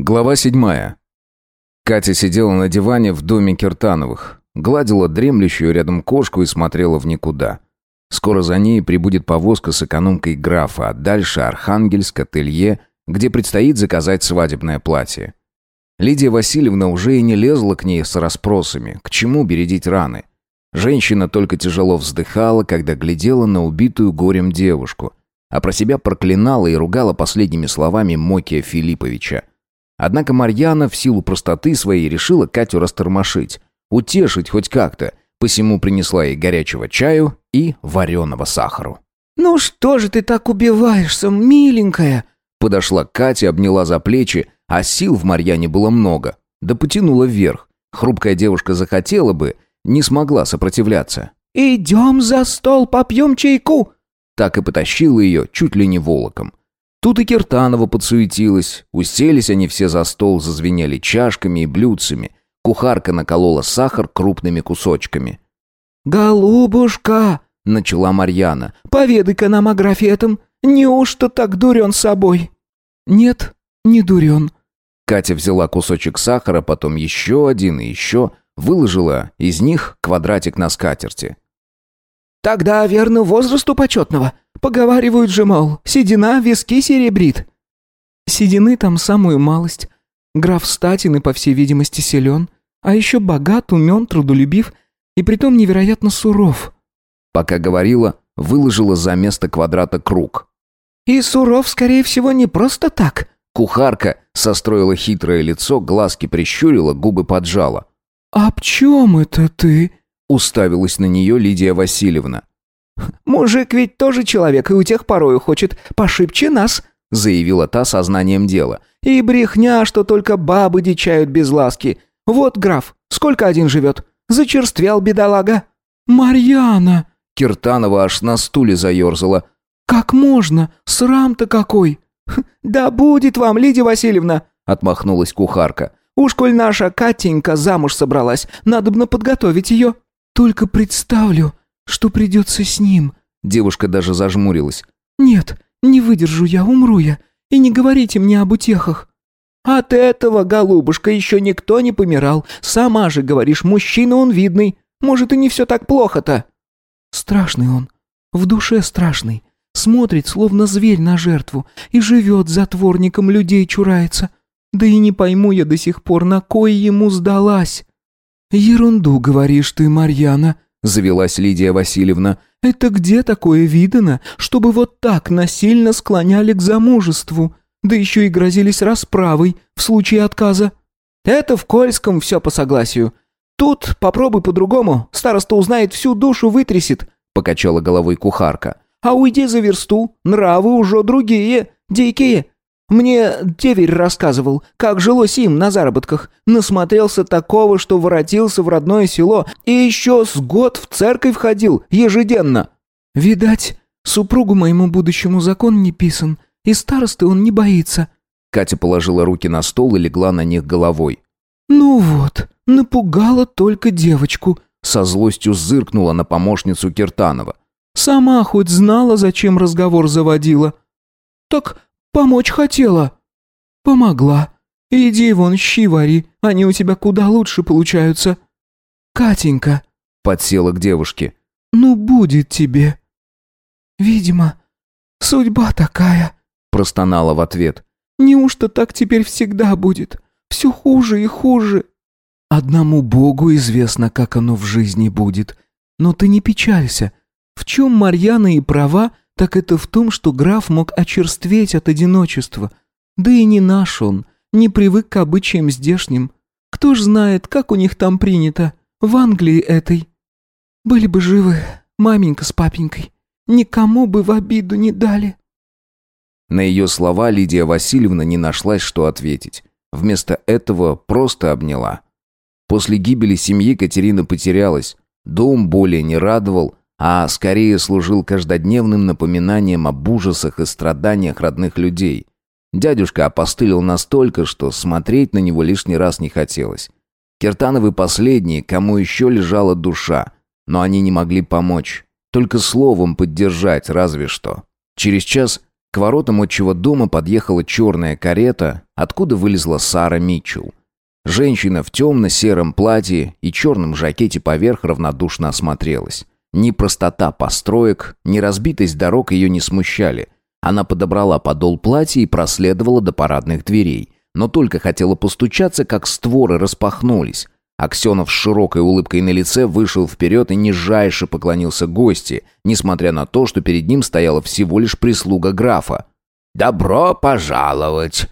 Глава седьмая. Катя сидела на диване в доме Киртановых, гладила дремлющую рядом кошку и смотрела в никуда. Скоро за ней прибудет повозка с экономкой графа, а дальше Архангельск, ателье, где предстоит заказать свадебное платье. Лидия Васильевна уже и не лезла к ней с расспросами, к чему бередить раны. Женщина только тяжело вздыхала, когда глядела на убитую горем девушку, а про себя проклинала и ругала последними словами Мокия Филипповича – Однако Марьяна в силу простоты своей решила Катю растормошить, утешить хоть как-то, посему принесла ей горячего чаю и вареного сахару. «Ну что же ты так убиваешься, миленькая?» Подошла к Кате, обняла за плечи, а сил в Марьяне было много. Да потянула вверх. Хрупкая девушка захотела бы, не смогла сопротивляться. «Идем за стол, попьем чайку!» Так и потащила ее чуть ли не волоком. Тут и Киртанова подсуетилась. Уселись они все за стол, зазвенели чашками и блюдцами. Кухарка наколола сахар крупными кусочками. «Голубушка!» — начала Марьяна. «Поведай-ка нам о графе этом. Неужто так дурен собой?» «Нет, не дурен». Катя взяла кусочек сахара, потом еще один и еще, выложила из них квадратик на скатерти. «Тогда, верно, возрасту почетного. Поговаривают же, мол, седина виски серебрит». «Седины там самую малость. Граф Статин и, по всей видимости, силен, а еще богат, умен, трудолюбив и притом невероятно суров». Пока говорила, выложила за место квадрата круг. «И суров, скорее всего, не просто так». Кухарка состроила хитрое лицо, глазки прищурила, губы поджала. «Об чем это ты?» Уставилась на нее Лидия Васильевна. «Мужик ведь тоже человек, и у тех порою хочет пошибче нас», заявила та сознанием дела. «И брехня, что только бабы дичают без ласки. Вот, граф, сколько один живет? Зачерствел бедолага». «Марьяна!» Киртанова аж на стуле заерзала. «Как можно? Срам-то какой!» «Да будет вам, Лидия Васильевна!» отмахнулась кухарка. «Уж коль наша Катенька замуж собралась, надо бы подготовить ее». «Только представлю, что придется с ним». Девушка даже зажмурилась. «Нет, не выдержу я, умру я. И не говорите мне об утехах». «От этого, голубушка, еще никто не помирал. Сама же говоришь, мужчина он видный. Может, и не все так плохо-то». «Страшный он. В душе страшный. Смотрит, словно зверь на жертву, и живет затворником, людей чурается. Да и не пойму я до сих пор, на кой ему сдалась». «Ерунду говоришь ты, Марьяна», — завелась Лидия Васильевна. «Это где такое видано, чтобы вот так насильно склоняли к замужеству, да еще и грозились расправой в случае отказа? Это в Кольском все по согласию. Тут попробуй по-другому, староста узнает, всю душу вытрясет», — покачала головой кухарка. «А уйди за версту, нравы уже другие, дикие, мне деверь рассказывал, как жилось им на заработках. Насмотрелся такого, что воротился в родное село и еще с год в церковь ходил ежедневно. Видать, супругу моему будущему закон не писан, и старосты он не боится. Катя положила руки на стол и легла на них головой. «Ну вот, напугала только девочку», — со злостью зыркнула на помощницу Киртанова. «Сама хоть знала, зачем разговор заводила». «Так Помочь хотела». «Помогла. Иди вон щи вари, они у тебя куда лучше получаются». «Катенька», — подсела к девушке, — «ну будет тебе». «Видимо, судьба такая», — простонала в ответ. «Неужто так теперь всегда будет? Все хуже и хуже». «Одному Богу известно, как оно в жизни будет. Но ты не печалься. В чем Марьяна и права, — так это в том, что граф мог очерстветь от одиночества. Да и не наш он, не привык к обычаям здешним. Кто ж знает, как у них там принято, в Англии этой. Были бы живы маменька с папенькой, никому бы в обиду не дали». На ее слова Лидия Васильевна не нашлась, что ответить. Вместо этого просто обняла. После гибели семьи Катерина потерялась. Дом более не радовал, а скорее служил каждодневным напоминанием об ужасах и страданиях родных людей. Дядюшка опостылил настолько, что смотреть на него лишний раз не хотелось. Киртановы последние, кому еще лежала душа, но они не могли помочь, только словом поддержать разве что. Через час к воротам отчего дома подъехала черная карета, откуда вылезла Сара Митчелл. Женщина в темно-сером платье и черном жакете поверх равнодушно осмотрелась. Ни простота построек, ни разбитость дорог ее не смущали. Она подобрала подол платья и проследовала до парадных дверей. Но только хотела постучаться, как створы распахнулись. Аксенов с широкой улыбкой на лице вышел вперед и нижайше поклонился гости, несмотря на то, что перед ним стояла всего лишь прислуга графа. «Добро пожаловать!»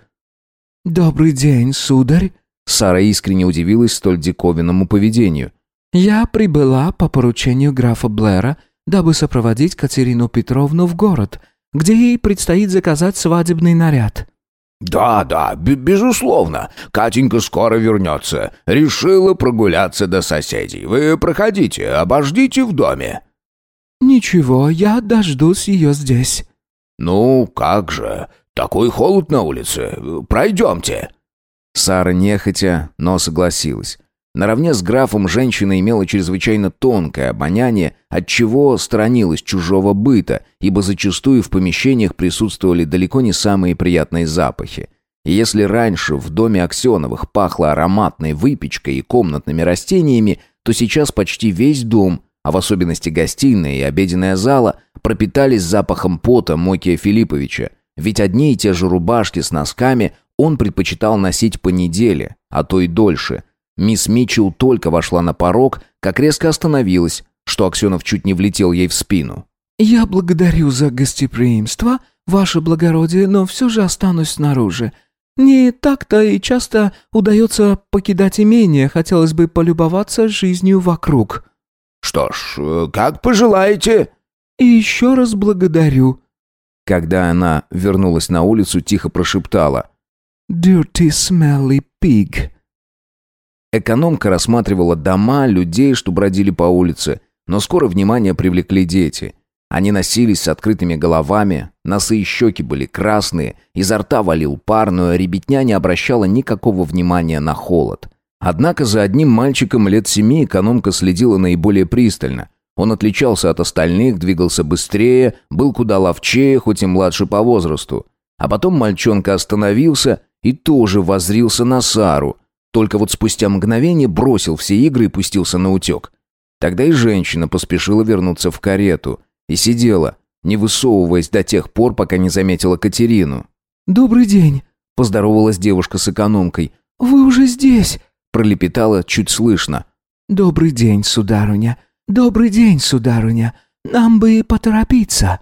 «Добрый день, сударь!» Сара искренне удивилась столь диковинному поведению. «Я прибыла по поручению графа Блэра, дабы сопроводить Катерину Петровну в город, где ей предстоит заказать свадебный наряд». «Да, да, безусловно. Катенька скоро вернется. Решила прогуляться до соседей. Вы проходите, обождите в доме». «Ничего, я дождусь ее здесь». «Ну, как же. Такой холод на улице. Пройдемте». Сара нехотя, но согласилась. Наравне с графом женщина имела чрезвычайно тонкое обоняние, отчего сторонилась чужого быта, ибо зачастую в помещениях присутствовали далеко не самые приятные запахи. И если раньше в доме Аксеновых пахло ароматной выпечкой и комнатными растениями, то сейчас почти весь дом, а в особенности гостиная и обеденная зала, пропитались запахом пота Мокия Филипповича, ведь одни и те же рубашки с носками он предпочитал носить по неделе, а то и дольше – Мисс Митчелл только вошла на порог, как резко остановилась, что Аксенов чуть не влетел ей в спину. «Я благодарю за гостеприимство, ваше благородие, но все же останусь снаружи. Не так-то и часто удается покидать имение, хотелось бы полюбоваться жизнью вокруг». «Что ж, как пожелаете». «И еще раз благодарю». Когда она вернулась на улицу, тихо прошептала. «Dirty smelly pig». Экономка рассматривала дома, людей, что бродили по улице, но скоро внимание привлекли дети. Они носились с открытыми головами, носы и щеки были красные, изо рта валил пар, но ребятня не обращала никакого внимания на холод. Однако за одним мальчиком лет семи экономка следила наиболее пристально. Он отличался от остальных, двигался быстрее, был куда ловчее, хоть и младше по возрасту. А потом мальчонка остановился и тоже возрился на Сару – только вот спустя мгновение бросил все игры и пустился на утек. Тогда и женщина поспешила вернуться в карету и сидела, не высовываясь до тех пор, пока не заметила Катерину. «Добрый день», — поздоровалась девушка с экономкой. «Вы уже здесь?» — пролепетала чуть слышно. «Добрый день, сударыня. Добрый день, сударыня. Нам бы поторопиться».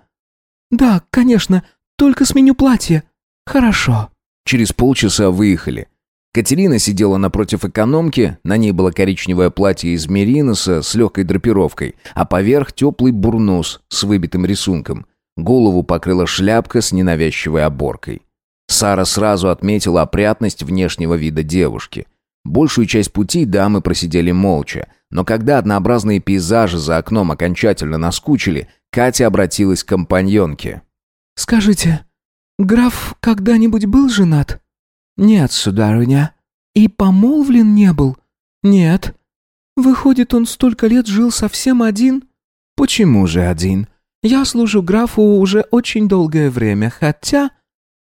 «Да, конечно, только сменю платье. Хорошо». Через полчаса выехали. Катерина сидела напротив экономки, на ней было коричневое платье из мериноса с легкой драпировкой, а поверх теплый бурнус с выбитым рисунком. Голову покрыла шляпка с ненавязчивой оборкой. Сара сразу отметила опрятность внешнего вида девушки. Большую часть пути дамы просидели молча, но когда однообразные пейзажи за окном окончательно наскучили, Катя обратилась к компаньонке. «Скажите, граф когда-нибудь был женат?» «Нет, сударыня». «И помолвлен не был?» «Нет». «Выходит, он столько лет жил совсем один?» «Почему же один? Я служу графу уже очень долгое время, хотя...»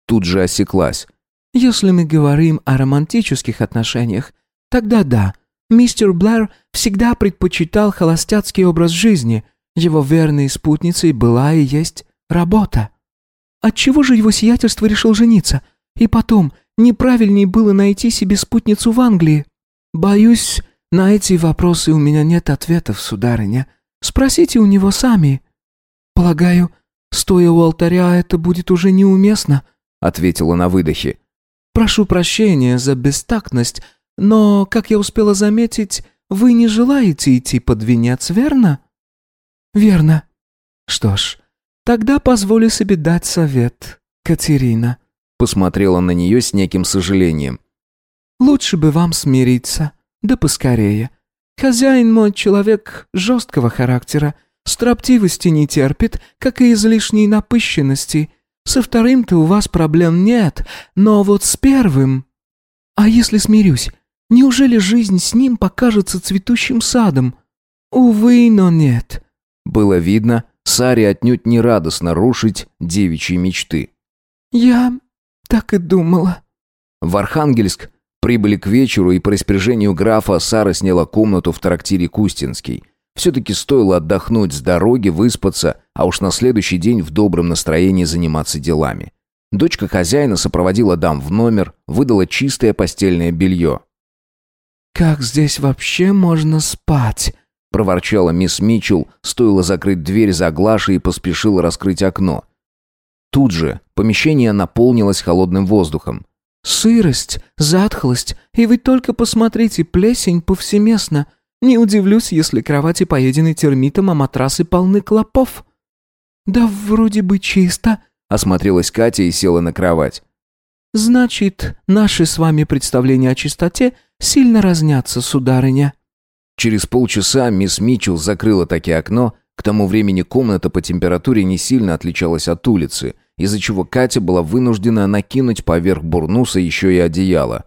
Тут же осеклась. «Если мы говорим о романтических отношениях, тогда да, мистер Блэр всегда предпочитал холостяцкий образ жизни. Его верной спутницей была и есть работа. Отчего же его сиятельство решил жениться? И потом, Неправильней было найти себе спутницу в Англии. Боюсь, на эти вопросы у меня нет ответов, сударыня. Спросите у него сами. Полагаю, стоя у алтаря, это будет уже неуместно, ответила на выдохе. Прошу прощения за бестактность, но, как я успела заметить, вы не желаете идти под венец, верно? Верно. Что ж, тогда позволю себе дать совет, Катерина посмотрела на нее с неким сожалением. «Лучше бы вам смириться, да поскорее. Хозяин мой человек жесткого характера, строптивости не терпит, как и излишней напыщенности. Со вторым-то у вас проблем нет, но вот с первым... А если смирюсь, неужели жизнь с ним покажется цветущим садом? Увы, но нет». Было видно, Саре отнюдь не радостно рушить девичьи мечты. «Я так и думала». В Архангельск прибыли к вечеру, и по распоряжению графа Сара сняла комнату в трактире Кустинский. Все-таки стоило отдохнуть с дороги, выспаться, а уж на следующий день в добром настроении заниматься делами. Дочка хозяина сопроводила дам в номер, выдала чистое постельное белье. «Как здесь вообще можно спать?» – проворчала мисс Митчелл, стоило закрыть дверь за Глашей и поспешила раскрыть окно. Тут же помещение наполнилось холодным воздухом. «Сырость, затхлость, и вы только посмотрите, плесень повсеместно. Не удивлюсь, если кровати поедены термитом, а матрасы полны клопов». «Да вроде бы чисто», Осмотрелась Катя и села на кровать. «Значит, наши с вами представления о чистоте сильно разнятся, сударыня». Через полчаса мисс Митчелл закрыла таки окно, к тому времени комната по температуре не сильно отличалась от улицы, из-за чего Катя была вынуждена накинуть поверх бурнуса еще и одеяло.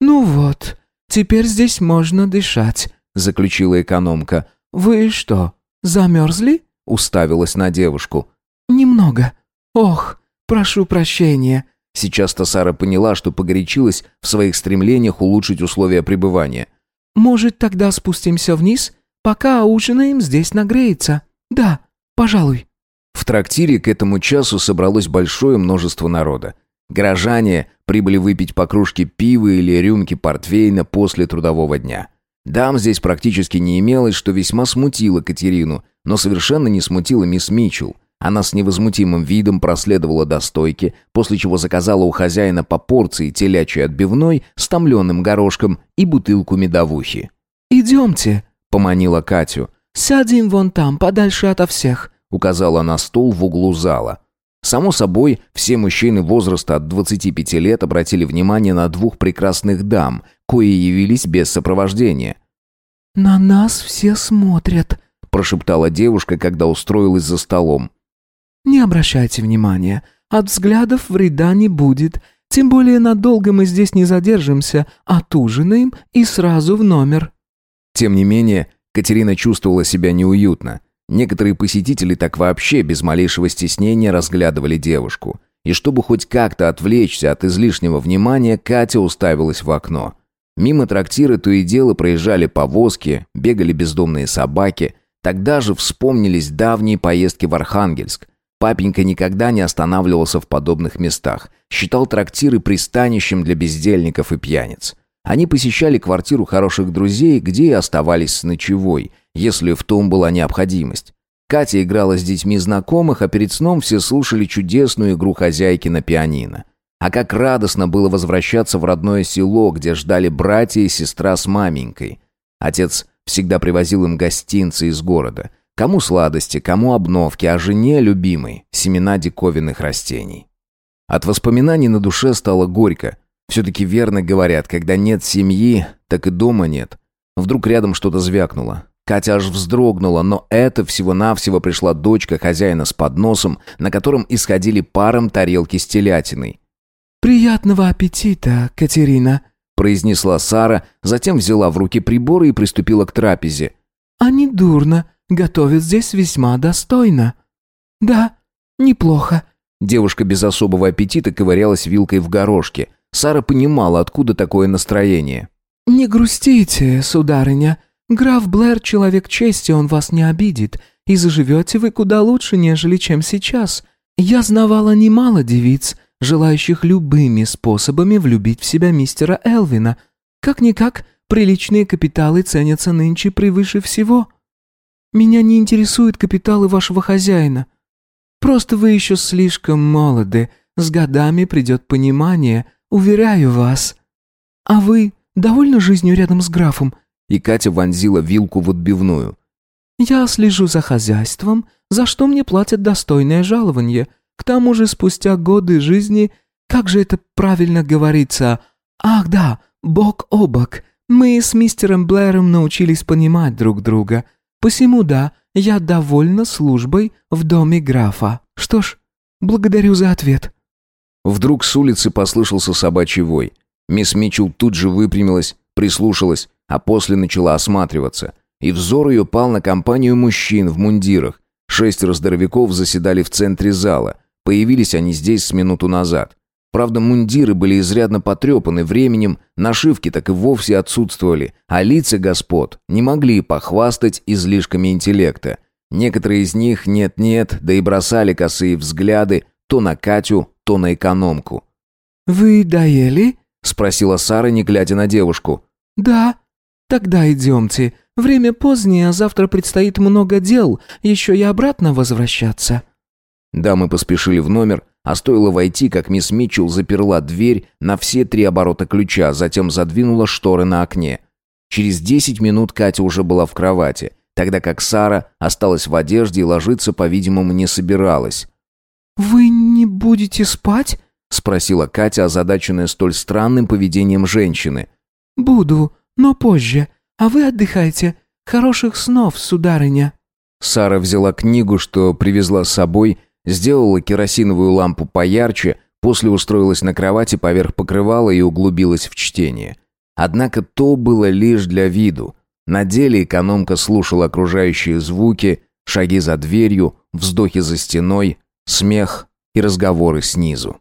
«Ну вот, теперь здесь можно дышать», — заключила экономка. «Вы что, замерзли?» — уставилась на девушку. «Немного», «Ох, прошу прощения». Сейчас-то Сара поняла, что погорячилась в своих стремлениях улучшить условия пребывания. «Может, тогда спустимся вниз? Пока ужинаем, здесь нагреется. Да, пожалуй». В трактире к этому часу собралось большое множество народа. Горожане прибыли выпить по кружке пива или рюмки портвейна после трудового дня. Дам здесь практически не имелось, что весьма смутило Катерину, но совершенно не смутило мисс Митчелл. Она с невозмутимым видом проследовала до стойки, после чего заказала у хозяина по порции телячьей отбивной с томленым горошком и бутылку медовухи. «Идемте», — поманила Катю. «Сядем вон там, подальше ото всех», — указала на стол в углу зала. Само собой, все мужчины возраста от 25 лет обратили внимание на двух прекрасных дам, кои явились без сопровождения. «На нас все смотрят», — прошептала девушка, когда устроилась за столом. Не обращайте внимания. От взглядов вреда не будет. Тем более надолго мы здесь не задержимся, отужинаем и сразу в номер». Тем не менее, Катерина чувствовала себя неуютно. Некоторые посетители так вообще без малейшего стеснения разглядывали девушку. И чтобы хоть как-то отвлечься от излишнего внимания, Катя уставилась в окно. Мимо трактира то и дело проезжали повозки, бегали бездомные собаки. Тогда же вспомнились давние поездки в Архангельск. Папенька никогда не останавливался в подобных местах. Считал трактиры пристанищем для бездельников и пьяниц. Они посещали квартиру хороших друзей, где и оставались с ночевой, если в том была необходимость. Катя играла с детьми знакомых, а перед сном все слушали чудесную игру хозяйки на пианино. А как радостно было возвращаться в родное село, где ждали братья и сестра с маменькой. Отец всегда привозил им гостинцы из города – Кому сладости, кому обновки, а жене любимой – семена диковинных растений. От воспоминаний на душе стало горько. Все-таки верно говорят, когда нет семьи, так и дома нет. Вдруг рядом что-то звякнуло. Катя аж вздрогнула, но это всего-навсего пришла дочка хозяина с подносом, на котором исходили паром тарелки с телятиной. «Приятного аппетита, Катерина», – произнесла Сара, затем взяла в руки приборы и приступила к трапезе. «А не дурно готовят здесь весьма достойно». «Да, неплохо». Девушка без особого аппетита ковырялась вилкой в горошке. Сара понимала, откуда такое настроение. «Не грустите, сударыня. Граф Блэр — человек чести, он вас не обидит. И заживете вы куда лучше, нежели чем сейчас. Я знавала немало девиц, желающих любыми способами влюбить в себя мистера Элвина. Как-никак, приличные капиталы ценятся нынче превыше всего». Меня не интересуют капиталы вашего хозяина. Просто вы еще слишком молоды. С годами придет понимание, уверяю вас. А вы довольны жизнью рядом с графом?» И Катя вонзила вилку в отбивную. «Я слежу за хозяйством, за что мне платят достойное жалование. К тому же спустя годы жизни, как же это правильно говорится, ах да, бок о бок, мы с мистером Блэром научились понимать друг друга. Посему да, я довольна службой в доме графа. Что ж, благодарю за ответ». Вдруг с улицы послышался собачий вой. Мисс Митчелл тут же выпрямилась, прислушалась, а после начала осматриваться. И взор ее пал на компанию мужчин в мундирах. Шестеро здоровяков заседали в центре зала. Появились они здесь с минуту назад. Правда, мундиры были изрядно потрепаны временем, нашивки так и вовсе отсутствовали, а лица господ не могли похвастать излишками интеллекта. Некоторые из них нет-нет, да и бросали косые взгляды то на Катю, то на экономку. «Вы доели?» — спросила Сара, не глядя на девушку. «Да. Тогда идемте. Время позднее, а завтра предстоит много дел. Еще и обратно возвращаться». Дамы поспешили в номер, а стоило войти, как мисс Митчелл заперла дверь на все три оборота ключа, затем задвинула шторы на окне. Через десять минут Катя уже была в кровати, тогда как Сара осталась в одежде и ложиться, по-видимому, не собиралась. «Вы не будете спать?» — спросила Катя, озадаченная столь странным поведением женщины. «Буду, но позже. А вы отдыхайте. Хороших снов, сударыня». Сара взяла книгу, что привезла с собой, сделала керосиновую лампу поярче, после устроилась на кровати поверх покрывала и углубилась в чтение. Однако то было лишь для виду. На деле экономка слушала окружающие звуки, шаги за дверью, вздохи за стеной, смех и разговоры снизу.